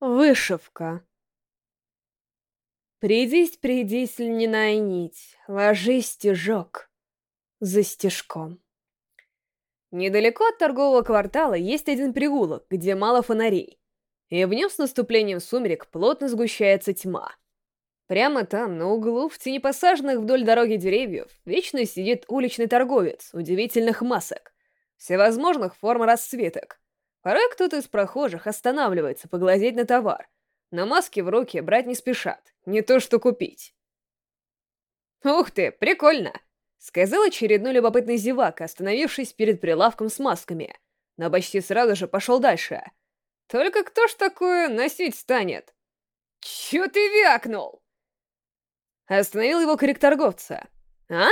Вышивка. Придись, придись, льняная нить, ложись стежок за стежком. Недалеко от торгового квартала есть один переулок, где мало фонарей, и в нем с наступлением сумерек плотно сгущается тьма. Прямо там, на углу, в тени посаженных вдоль дороги деревьев, вечно сидит уличный торговец удивительных масок, всевозможных форм расцветок, Порой кто-то из прохожих останавливается поглазеть на товар, но маски в руки брать не спешат, не то что купить. «Ух ты, прикольно!» — сказал очередной любопытный зевак, остановившись перед прилавком с масками, но почти сразу же пошел дальше. «Только кто ж такое носить станет?» «Чё ты вякнул?» Остановил его крик торговца. «А?»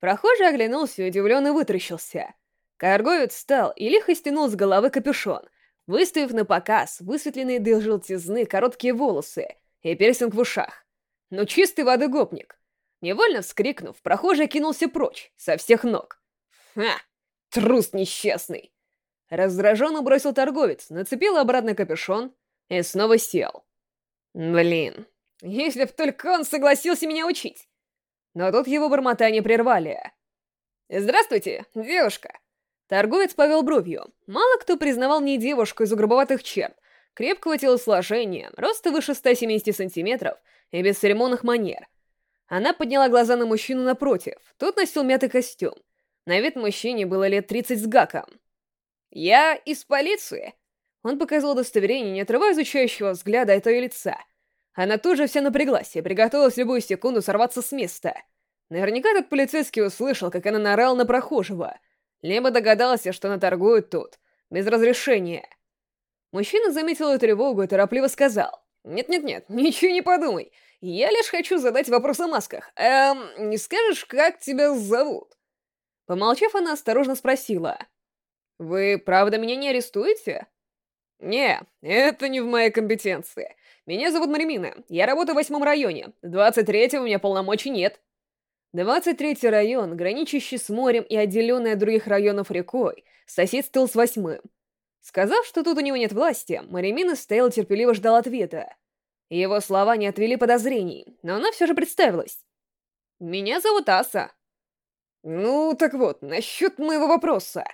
Прохожий оглянулся и удивленно вытаращился. Торговец встал и лихо стянул с головы капюшон, выставив на показ высветленные до желтизны короткие волосы и пирсинг в ушах. Ну чистый воды гопник. Невольно вскрикнув, прохожий кинулся прочь, со всех ног. «Ха! Трус несчастный!» Раздраженно бросил торговец, нацепил обратно капюшон и снова сел. «Блин, если б только он согласился меня учить!» Но тут его бормотание прервали. «Здравствуйте, девушка!» Торговец повел бровью. Мало кто признавал мне девушку из грубоватых черт, крепкого телосложения, роста выше 170 сантиметров и бесцеремонных манер. Она подняла глаза на мужчину напротив. Тот носил мятый костюм. На вид мужчине было лет 30 с гаком. «Я из полиции!» Он показал удостоверение, не отрывая изучающего взгляда от ее лица. Она тоже вся напряглась и приготовилась любую секунду сорваться с места. Наверняка этот полицейский услышал, как она наорала на прохожего — либо догадался, что она торгует тут, без разрешения. Мужчина заметил эту тревогу и торопливо сказал. «Нет-нет-нет, ничего не подумай. Я лишь хочу задать вопрос о масках. Эм, не скажешь, как тебя зовут?» Помолчав, она осторожно спросила. «Вы правда меня не арестуете?» «Не, это не в моей компетенции. Меня зовут Маримина. Я работаю в восьмом районе. 23-го у меня полномочий нет». 23-й район, граничащий с морем и отделенный от других районов рекой, соседствовал с восьмым. Сказав, что тут у него нет власти, Маримина стоял терпеливо ждал ответа. Его слова не отвели подозрений, но она все же представилась. «Меня зовут Аса». «Ну, так вот, насчет моего вопроса».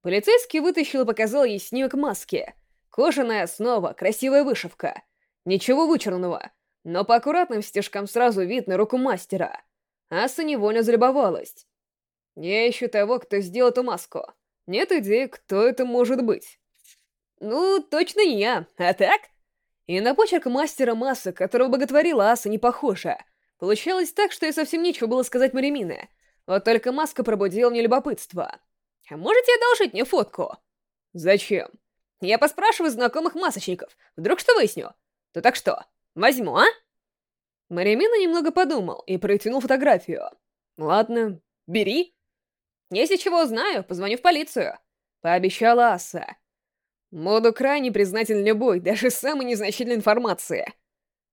Полицейский вытащил и показал ей снимок маски. Кожаная основа, красивая вышивка. Ничего вычурного, но по аккуратным стежкам сразу видно руку мастера — Аса невольно залюбовалась. Я ищу того, кто сделал эту маску. Нет идеи, кто это может быть. Ну, точно не я, а так? И на почерк мастера масок, которого боготворила Аса, не похоже. Получалось так, что я совсем нечего было сказать Маримине. Вот только маска пробудила мне любопытство. А можете одолжить мне фотку? Зачем? Я поспрашиваю знакомых масочников. Вдруг что выясню? То так что, возьму, а? Маримина немного подумал и протянул фотографию. «Ладно, бери». «Если чего узнаю, позвоню в полицию», — пообещала Аса. «Буду крайне признателен любой, даже самой незначительной информации».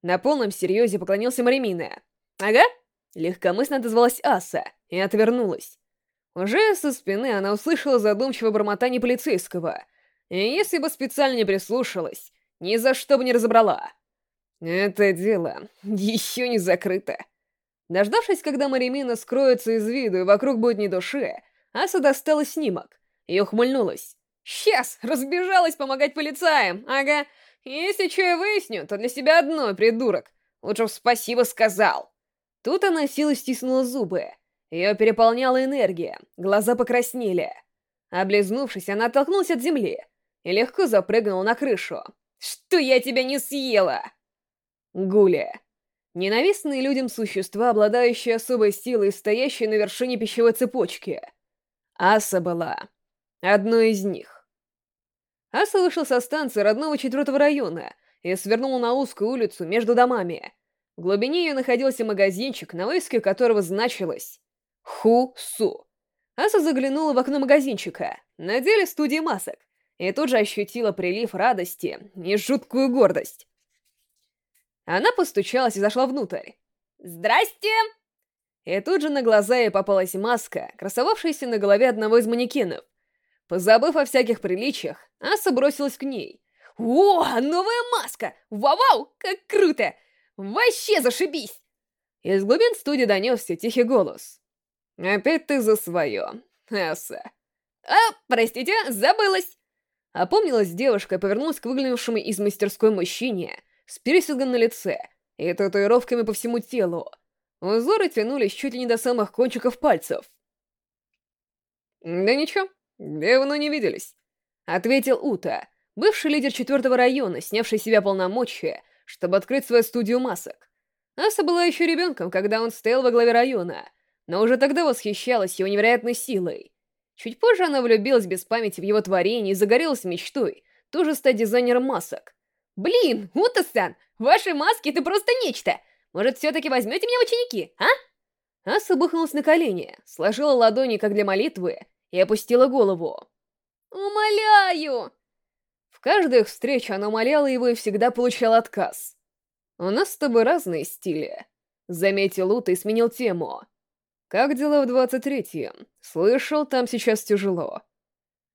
На полном серьезе поклонился Маримина. «Ага», — легкомысленно отозвалась Аса и отвернулась. Уже со спины она услышала задумчивое бормотание полицейского, и если бы специально не прислушалась, ни за что бы не разобрала. Это дело еще не закрыто. Дождавшись, когда Маримина скроется из виду и вокруг будет ни души, Аса достала снимок и ухмыльнулась. «Сейчас! Разбежалась помогать полицаям! Ага! Если что я выясню, то для себя одно, придурок! Лучше спасибо сказал!» Тут она силой стиснула зубы. Ее переполняла энергия, глаза покраснели. Облизнувшись, она оттолкнулась от земли и легко запрыгнула на крышу. «Что я тебя не съела?» Гуля. Ненавистные людям существа, обладающие особой силой, стоящие на вершине пищевой цепочки. Аса была одной из них. Аса вышел со станции родного четвертого района и свернул на узкую улицу между домами. В глубине ее находился магазинчик, на вывеске которого значилось «Ху-Су». Аса заглянула в окно магазинчика, на деле студии масок, и тут же ощутила прилив радости и жуткую гордость. Она постучалась и зашла внутрь. «Здрасте!» И тут же на глаза ей попалась маска, красовавшаяся на голове одного из манекенов. Позабыв о всяких приличиях, Аса бросилась к ней. О, новая маска! Вау-вау, как круто! Вообще зашибись! Из глубин студии донесся тихий голос. «Опять ты за свое, Эсса». «А, простите, забылась!» Опомнилась девушка и повернулась к выглянувшему из мастерской мужчине с пирсингом на лице и татуировками по всему телу. Узоры тянулись чуть ли не до самых кончиков пальцев. «Да ничего, давно не виделись», — ответил Ута, бывший лидер четвертого района, снявший себя полномочия, чтобы открыть свою студию масок. Аса была еще ребенком, когда он стоял во главе района, но уже тогда восхищалась его невероятной силой. Чуть позже она влюбилась без памяти в его творение и загорелась мечтой тоже стать дизайнером масок. «Блин, Ута-сан, ваши маски — это просто нечто! Может, все-таки возьмете меня ученики, а?» Аса бухнулась на колени, сложила ладони, как для молитвы, и опустила голову. «Умоляю!» В каждую их встречу она умоляла его и всегда получала отказ. «У нас с тобой разные стили», — заметил Ута и сменил тему. «Как дела в двадцать третьем? Слышал, там сейчас тяжело».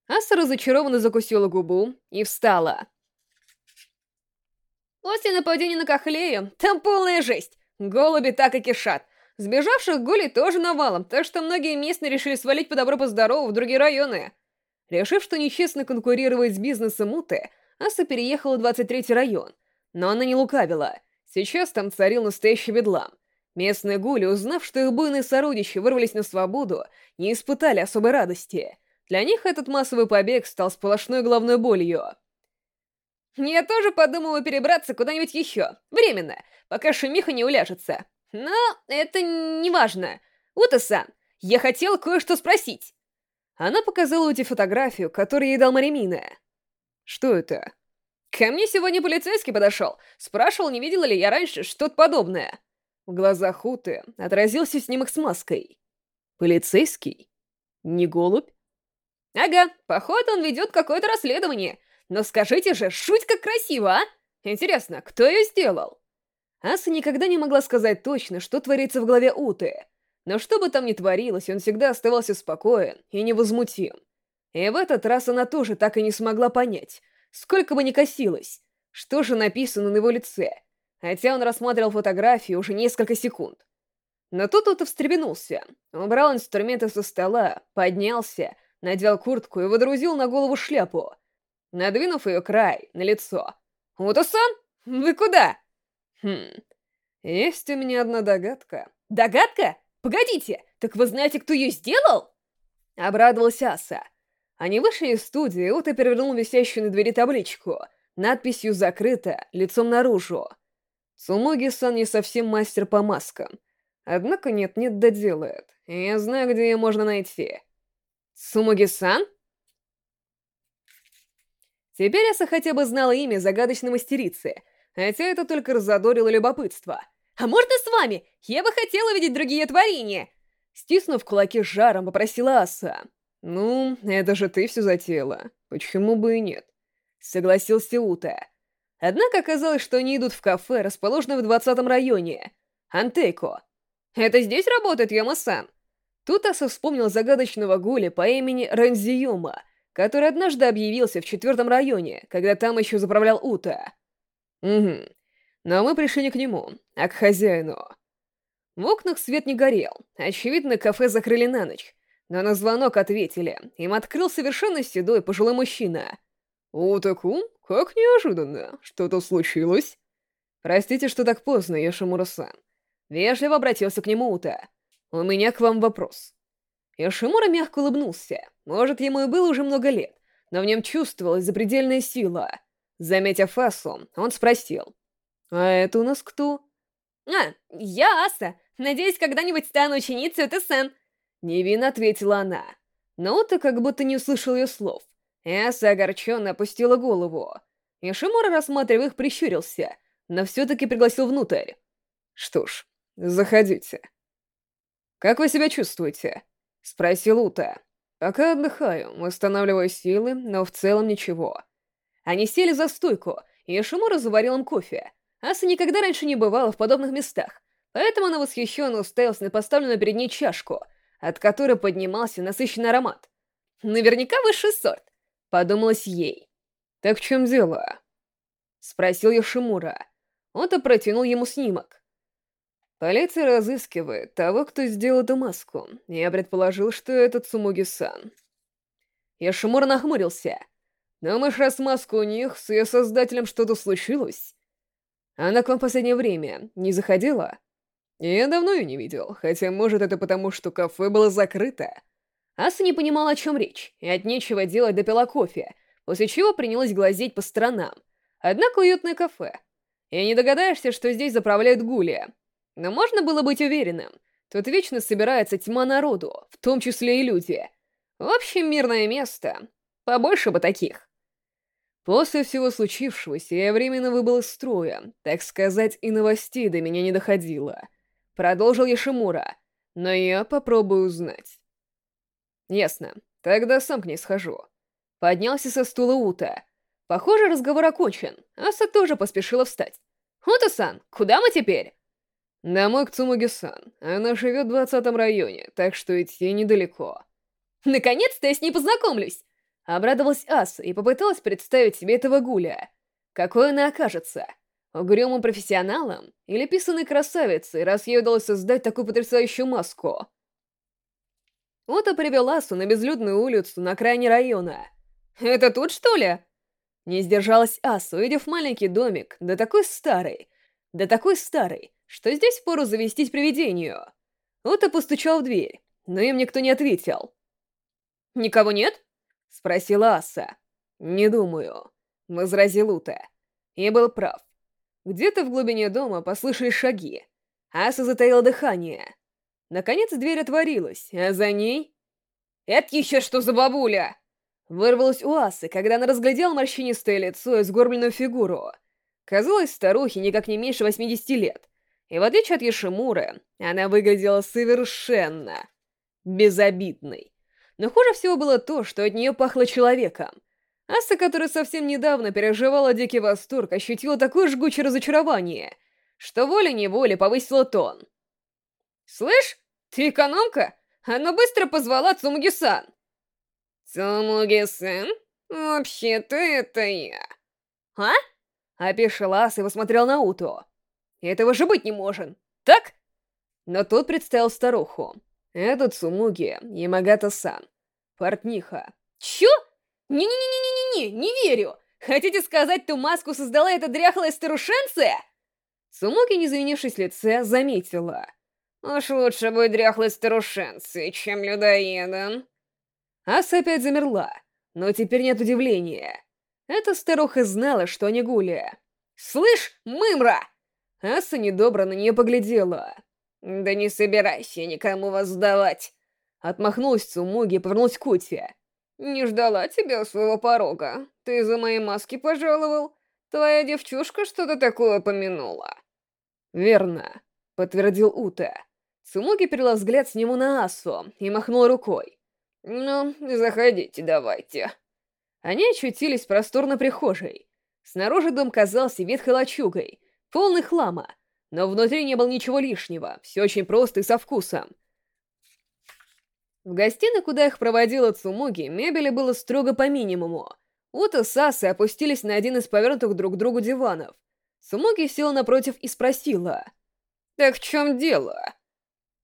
Аса разочарованно закусила губу и встала. После нападения на Кахлею там полная жесть. Голуби так и кишат. Сбежавших гулей тоже навалом, так что многие местные решили свалить по добру по здорову в другие районы. Решив, что нечестно конкурировать с бизнесом Муты, Аса переехала в 23-й район. Но она не лукавила. Сейчас там царил настоящий бедлам. Местные гули, узнав, что их буйные сородичи вырвались на свободу, не испытали особой радости. Для них этот массовый побег стал сплошной головной болью. Я тоже подумала перебраться куда-нибудь еще. Временно, пока шумиха не уляжется. Но это не важно. Ута-сан, я хотел кое-что спросить. Она показала Ути фотографию, которую ей дал Маримина. Что это? Ко мне сегодня полицейский подошел. Спрашивал, не видела ли я раньше что-то подобное. В глазах Уты отразился снимок с маской. Полицейский? Не голубь? Ага, походу он ведет какое-то расследование. Но скажите же, шуть как красиво, а? Интересно, кто ее сделал? Аса никогда не могла сказать точно, что творится в голове Уты. Но что бы там ни творилось, он всегда оставался спокоен и невозмутим. И в этот раз она тоже так и не смогла понять, сколько бы ни косилась, что же написано на его лице, хотя он рассматривал фотографию уже несколько секунд. Но тут Ута встрепенулся, убрал инструменты со стола, поднялся, надел куртку и водрузил на голову шляпу — надвинув ее край на лицо. «Уто-сан, вы куда?» «Хм, есть у меня одна догадка». «Догадка? Погодите, так вы знаете, кто ее сделал?» Обрадовалась Аса. Они вышли из студии, Ута перевернул висящую на двери табличку, надписью «Закрыто», лицом наружу. Цумуги-сан не совсем мастер по маскам. Однако нет-нет да делает, и я знаю, где ее можно найти. «Цумуги-сан?» Теперь Аса хотя бы знала имя загадочной мастерицы, хотя это только разодорило любопытство. «А можно с вами? Я бы хотела видеть другие творения!» Стиснув кулаки жаром, попросила Аса. «Ну, это же ты все затеяла. Почему бы и нет?» Согласился Ута. Однако оказалось, что они идут в кафе, расположенное в 20 районе. Антейко. «Это здесь работает Яма-сан?» Тут Аса вспомнил загадочного гуля по имени Ранзиюма — который однажды объявился в четвертом районе, когда там еще заправлял Ута. Угу. Но мы пришли не к нему, а к хозяину. В окнах свет не горел. Очевидно, кафе закрыли на ночь. Но на звонок ответили. Им открыл совершенно седой пожилой мужчина. «Утаку? Как неожиданно. Что-то случилось?» «Простите, что так поздно, Яшимура-сан». Вежливо обратился к нему Ута. «У меня к вам вопрос». Яшимура мягко улыбнулся. Может, ему и было уже много лет, но в нем чувствовалась запредельная сила. Заметив Асу, он спросил. «А это у нас кто?» «А, я Аса. Надеюсь, когда-нибудь стану ученицей Сэн. Невинно ответила она. Но Ута как будто не услышал ее слов. Аса огорченно опустила голову. Ишимура, рассматривая их, прищурился, но все-таки пригласил внутрь. «Что ж, заходите». «Как вы себя чувствуете?» — спросил Ута. Пока отдыхаю, восстанавливаю силы, но в целом ничего. Они сели за стойку, и Шимура заварил им кофе. Аса никогда раньше не бывала в подобных местах, поэтому она восхищенно уставилась на поставленную перед ней чашку, от которой поднимался насыщенный аромат. «Наверняка высший сорт», — подумалось ей. «Так в чем дело?» Спросил Йошимура. Он-то протянул ему снимок. Полиция разыскивает того, кто сделал эту маску. Я предположил, что это Цумуги-сан. Йошимура нахмурился. Думаешь, раз маску у них, с ее создателем что-то случилось? Она к вам в последнее время не заходила? Я давно ее не видел, хотя, может, это потому, что кафе было закрыто. Аса не понимала, о чем речь, и от нечего делать допила кофе, после чего принялась глазеть по сторонам. Однако уютное кафе. И не догадаешься, что здесь заправляют гулия. Но можно было быть уверенным. Тут вечно собирается тьма народу, в том числе и люди. В общем, мирное место. Побольше бы таких. После всего случившегося я временно выбыл из строя, так сказать, и новостей до меня не доходило. Продолжил Яшимура, но я попробую узнать. Ясно, тогда сам к ней схожу. Поднялся со стула Ута. Похоже, разговор окончен. Аса тоже поспешила встать. «Ута-сан, куда мы теперь?» «Домой к Цумуги-сан. Она живет в двадцатом районе, так что идти недалеко». «Наконец-то я с ней познакомлюсь!» Обрадовалась Аса и попыталась представить себе этого гуля. Какой она окажется? Угрюмым профессионалом или писаной красавицей, раз ей удалось создать такую потрясающую маску? Ота привел Асу на безлюдную улицу на окраине района. «Это тут, что ли?» Не сдержалась Аса, увидев маленький домик, да такой старый, да такой старый, что здесь пору завестись привидению. Ота постучал в дверь, но им никто не ответил. «Никого нет?» — спросила Аса. «Не думаю», — возразил Ута. И был прав. Где-то в глубине дома послышались шаги. Аса затаила дыхание. Наконец дверь отворилась, а за ней... «Это еще что за бабуля?» Вырвалась у Асы, когда она разглядела морщинистое лицо и сгорбленную фигуру. Казалось, старухе никак не меньше 80 лет. И в отличие от Ешимуры, она выглядела совершенно безобидной. Но хуже всего было то, что от нее пахло человеком. Аса, которая совсем недавно переживала дикий восторг, ощутила такое жгучее разочарование, что волей-неволей повысила тон. «Слышь, ты экономка? Она быстро позвала Цумуги-сан!» «Цумуги-сан? Вообще-то это я!» «А?» — опешила Аса и посмотрел на Уто. «Этого же быть не может, так?» Но тот представил старуху. Это Цумуги Ямагата-сан. Портниха. Чё? Не-не-не-не-не-не, не верю! Хотите сказать, ту маску создала эта дряхлая старушенция? Цумуги, не завинившись лице, заметила. Уж лучше быть дряхлой старушенцей, чем людоедом. Аса опять замерла, но теперь нет удивления. Эта старуха знала, что не гуля. «Слышь, мымра!» Аса недобро на нее поглядела. «Да не собирайся никому вас сдавать!» Отмахнулась Цумуги и повернулась к Ути. «Не ждала тебя у своего порога. Ты за мои маски пожаловал? Твоя девчушка что-то такое помянула». «Верно», — подтвердил Ута. Цумуги перела взгляд с нему на Асу и махнула рукой. «Ну, заходите давайте». Они очутились в просторной прихожей. Снаружи дом казался ветхой лачугой, полный хлама, но внутри не было ничего лишнего, все очень просто и со вкусом. В гостиной, куда их проводила Цумуги, мебели было строго по минимуму. Ута с Асой опустились на один из повернутых друг к другу диванов. Цумуги села напротив и спросила. «Так в чем дело?»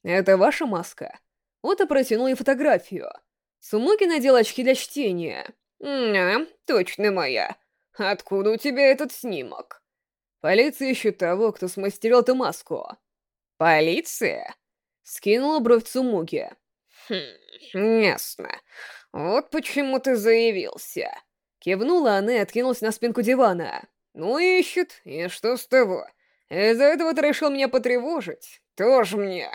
«Это ваша маска?» Ута протянул ей фотографию. Цумуги надел очки для чтения. «А, точно моя. Откуда у тебя этот снимок?» Полиция ищет того, кто смастерил эту маску. Полиция? Скинула бровь Цумуги. Хм, ясно. Вот почему ты заявился. Кивнула она и откинулась на спинку дивана. Ну, ищет, и что с того? Из-за этого ты решил меня потревожить? Тоже мне.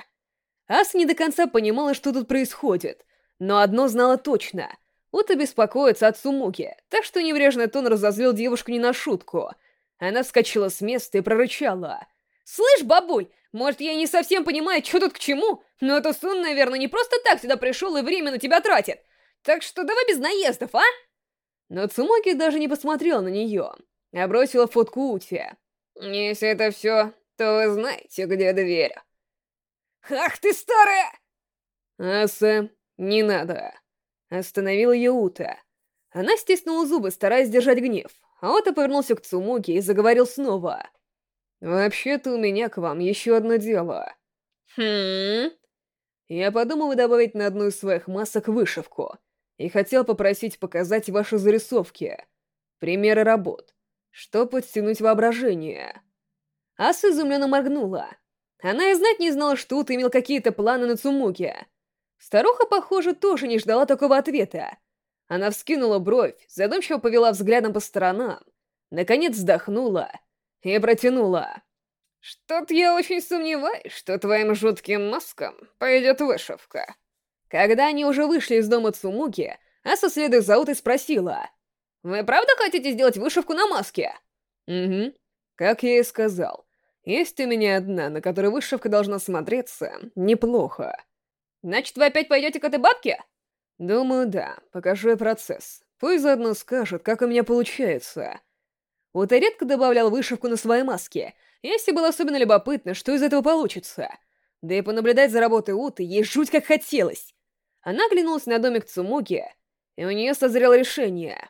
Ас не до конца понимала, что тут происходит, но одно знала точно. И беспокоится от Сумуки, так что неврежный тон разозлил девушку не на шутку — она вскочила с места и прорычала. «Слышь, бабуль, может, я не совсем понимаю, что тут к чему, но это сон, наверное, не просто так сюда пришел и время на тебя тратит. Так что давай без наездов, а?» Но Цумоки даже не посмотрела на нее, а бросила фотку Ути. «Если это все, то вы знаете, где дверь». «Ах ты старая!» «Аса, не надо!» Остановила ее Ута. Она стиснула зубы, стараясь держать гнев. Аота повернулся к Цумуке и заговорил снова. «Вообще-то у меня к вам еще одно дело». «Хм...» Я подумал добавить на одну из своих масок вышивку и хотел попросить показать ваши зарисовки, примеры работ, что подстегнуть воображение. Аса изумленно моргнула. Она и знать не знала, что ты имел какие-то планы на Цумуке. Старуха, похоже, тоже не ждала такого ответа. Она вскинула бровь, задумчиво повела взглядом по сторонам, наконец вздохнула и протянула. «Что-то я очень сомневаюсь, что твоим жутким маскам пойдет вышивка». Когда они уже вышли из дома Цумуки, Аса, следуя за Утой, спросила. «Вы правда хотите сделать вышивку на маске?» «Угу. Как я и сказал. Есть у меня одна, на которой вышивка должна смотреться неплохо». «Значит, вы опять пойдете к этой бабке?» «Думаю, да. Покажу ей процесс. Пусть заодно скажет, как у меня получается». Ута редко добавлял вышивку на свои маски, если было особенно любопытно, что из этого получится. Да и понаблюдать за работой Уты ей жуть как хотелось. Она оглянулась на домик Цумуки, и у нее созрело решение.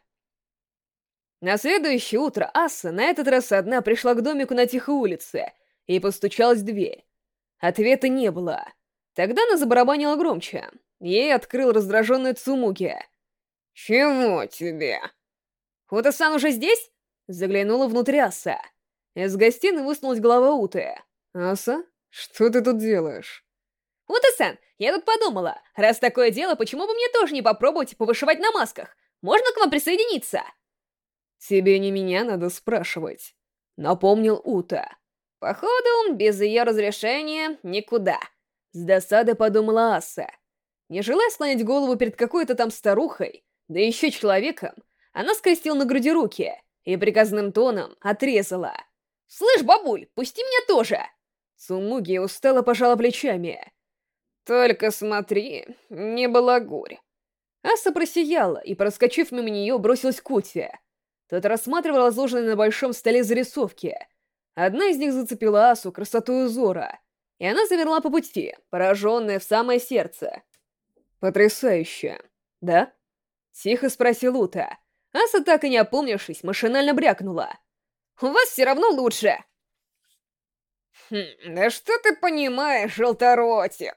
На следующее утро Аса на этот раз одна пришла к домику на тихой улице и постучалась в дверь. Ответа не было. Тогда она забарабанила громче. Ей открыл раздраженный Цумуки. «Чего тебе?» «Ута-сан уже здесь?» Заглянула внутрь Аса. Из гостиной высунулась голова Уты. «Аса, что ты тут делаешь?» «Ута-сан, я тут подумала, раз такое дело, почему бы мне тоже не попробовать повышивать на масках? Можно к вам присоединиться?» «Тебе не меня надо спрашивать», — напомнил Ута. «Походу, без ее разрешения никуда», — с досадой подумала Аса. Не желая склонять голову перед какой-то там старухой, да еще человеком, она скрестила на груди руки и приказным тоном отрезала. «Слышь, бабуль, пусти меня тоже!» Цумуги устало пожала плечами. «Только смотри, не балагурь». Аса просияла и, проскочив мимо нее, бросилась к Кутве. Тот рассматривал разложенные на большом столе зарисовки. Одна из них зацепила Асу красотой узора, и она заверла по пути, пораженная в самое сердце. «Потрясающе, да?» — тихо спросил Ута. Аса, так и не опомнившись, машинально брякнула. «У вас все равно лучше!» «Хм, да что ты понимаешь, желторотик?»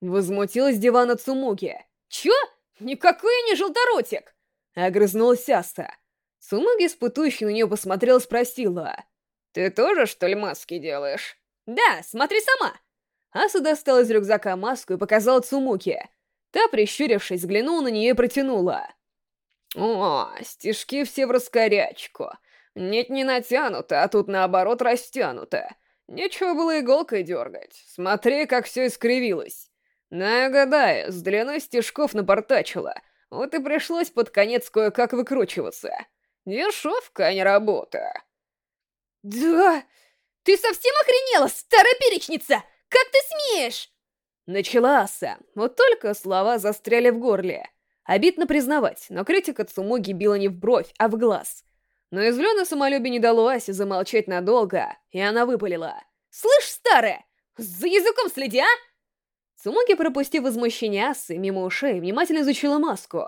Возмутилась дивана Цумуги. «Чё? Никакой я не желторотик!» Огрызнулась Аса. Цумуги, испытующий на нее посмотрел, спросила. «Ты тоже, что ли, маски делаешь?» «Да, смотри сама!» Аса достала из рюкзака маску и показала Цумуки. Та, прищурившись, взглянула на нее и протянула. «О, стежки все в раскорячку. Нет, не натянуто, а тут наоборот растянуто. Нечего было иголкой дергать. Смотри, как все искривилось. Нагадаю, с длиной стежков напортачила. Вот и пришлось под конец кое-как выкручиваться. Дешевка, а не работа. «Да! Ты совсем охренела, старая перечница! Как ты смеешь?» Начала Аса, вот только слова застряли в горле. Обидно признавать, но критика Цумуги била не в бровь, а в глаз. Но излёное самолюбие не дало Асе замолчать надолго, и она выпалила. «Слышь, старая, за языком следи, а!» Цумуги, пропустив возмущение Асы мимо ушей, внимательно изучила маску,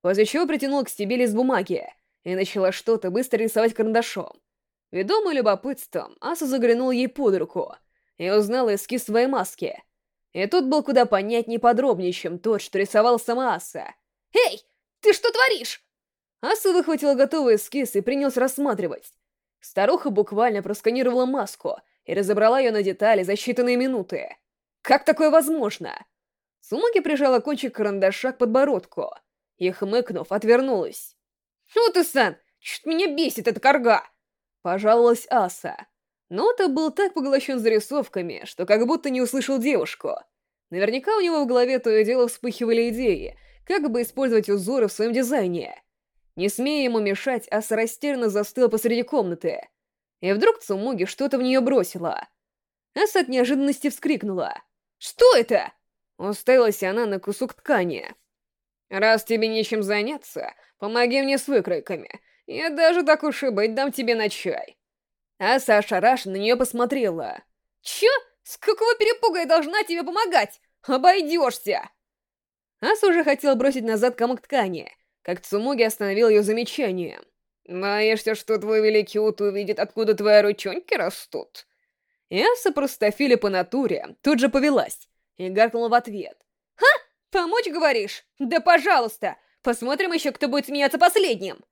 после чего притянула к себе лист бумаги и начала что-то быстро рисовать карандашом. Ведомый любопытством, Аса заглянула ей под руку и узнала эскиз своей маски. И тут был куда понятнее подробнее, чем тот, что рисовал сама Аса. «Эй, ты что творишь?» Аса выхватила готовый эскиз и принялась рассматривать. Старуха буквально просканировала маску и разобрала ее на детали за считанные минуты. Как такое возможно? Сумаки прижала кончик карандаша к подбородку и, хмыкнув, отвернулась. «Ну ты, Сан, чуть меня бесит эта корга!» Пожаловалась Аса. Но ты был так поглощен зарисовками, что как будто не услышал девушку. Наверняка у него в голове то и дело вспыхивали идеи, как бы использовать узоры в своем дизайне. Не смея ему мешать, Аса растерянно застыла посреди комнаты. И вдруг Цумуги что-то в нее бросила. Аса от неожиданности вскрикнула. «Что это?» Уставилась она на кусок ткани. «Раз тебе нечем заняться, помоги мне с выкройками. Я даже так уж и быть дам тебе на чай». Аса ошарашенно на нее посмотрела. «Чё? С какого перепуга я должна тебе помогать? Обойдешься!» Аса уже хотела бросить назад комок ткани, как Цумуги остановил ее замечанием. Боишься, что твой великий Ут увидит, откуда твои ручонки растут? Эса простофиля по натуре тут же повелась и гаркнула в ответ. «Ха! Помочь, говоришь? Да пожалуйста! Посмотрим еще, кто будет смеяться последним!»